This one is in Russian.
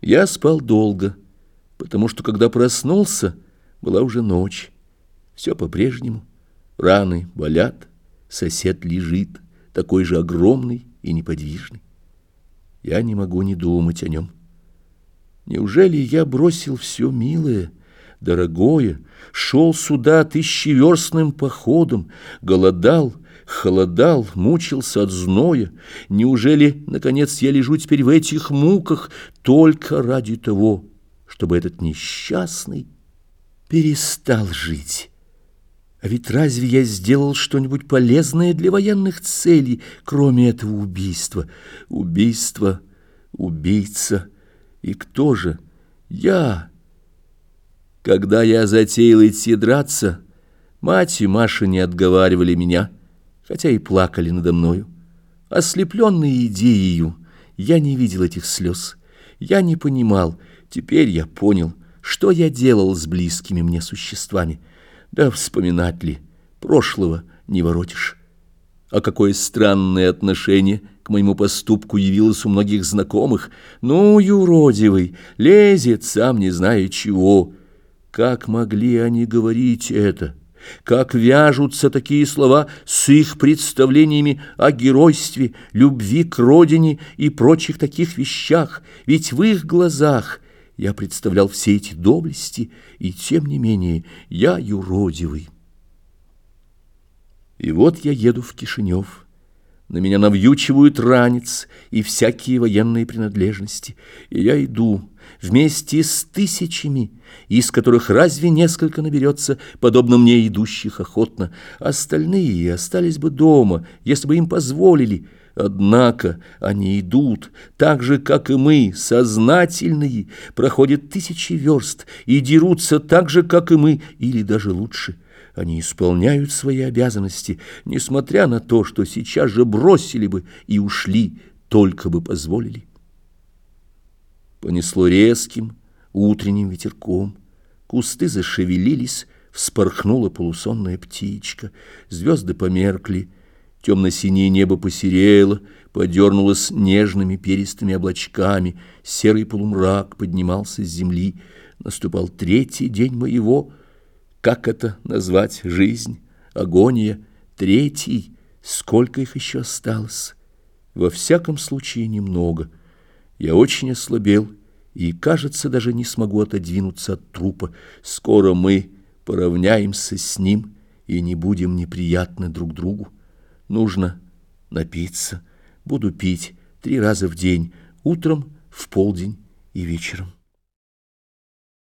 Я спал долго, потому что, когда проснулся, была уже ночь. Все по-прежнему. Раны болят, сосед лежит, такой же огромный и неподвижный. Я не могу не думать о нем. Неужели я бросил все милое, дорогое, шел сюда тысячеверстным походом, голодал, холодал, мучился от зноя. Неужели, наконец, я лежу теперь в этих муках только ради того, чтобы этот несчастный перестал жить? А ведь разве я сделал что-нибудь полезное для военных целей, кроме этого убийства? Убийство, убийца. И кто же? Я. Когда я затеял идти драться, мать и Маша не отговаривали меня хотя и плакали надо мною. Ослепленный идеей, я не видел этих слез. Я не понимал, теперь я понял, что я делал с близкими мне существами. Да вспоминать ли, прошлого не воротишь. А какое странное отношение к моему поступку явилось у многих знакомых. Ну, юродивый, лезет сам не зная чего. Как могли они говорить это? Как вяжутся такие слова с их представлениями о геройстве, любви к родине и прочих таких вещах, ведь в их глазах я представлял все эти доблести, и тем не менее я юродивый. И вот я еду в Кишинев. На меня навьючивают ранец и всякие военные принадлежности, и я иду вместе с тысячами, из которых разве несколько наберется, подобно мне идущих охотно. Остальные остались бы дома, если бы им позволили. Однако они идут, так же, как и мы, сознательные, проходят тысячи верст и дерутся так же, как и мы, или даже лучше – они исполняют свои обязанности, несмотря на то, что сейчас же бросили бы и ушли, только бы позволили. Понесло резким утренним ветерком, кусты зашевелились, вспорхнула полусонная птичка, звезды померкли, темно-синее небо посерело, подернулось нежными перистыми облачками, серый полумрак поднимался с земли, наступал третий день моего — как это назвать? Жизнь, агония, третий? Сколько их еще осталось? Во всяком случае, немного. Я очень ослабел и, кажется, даже не смогу отодвинуться от трупа. Скоро мы поравняемся с ним и не будем неприятны друг другу. Нужно напиться. Буду пить три раза в день, утром, в полдень и вечером.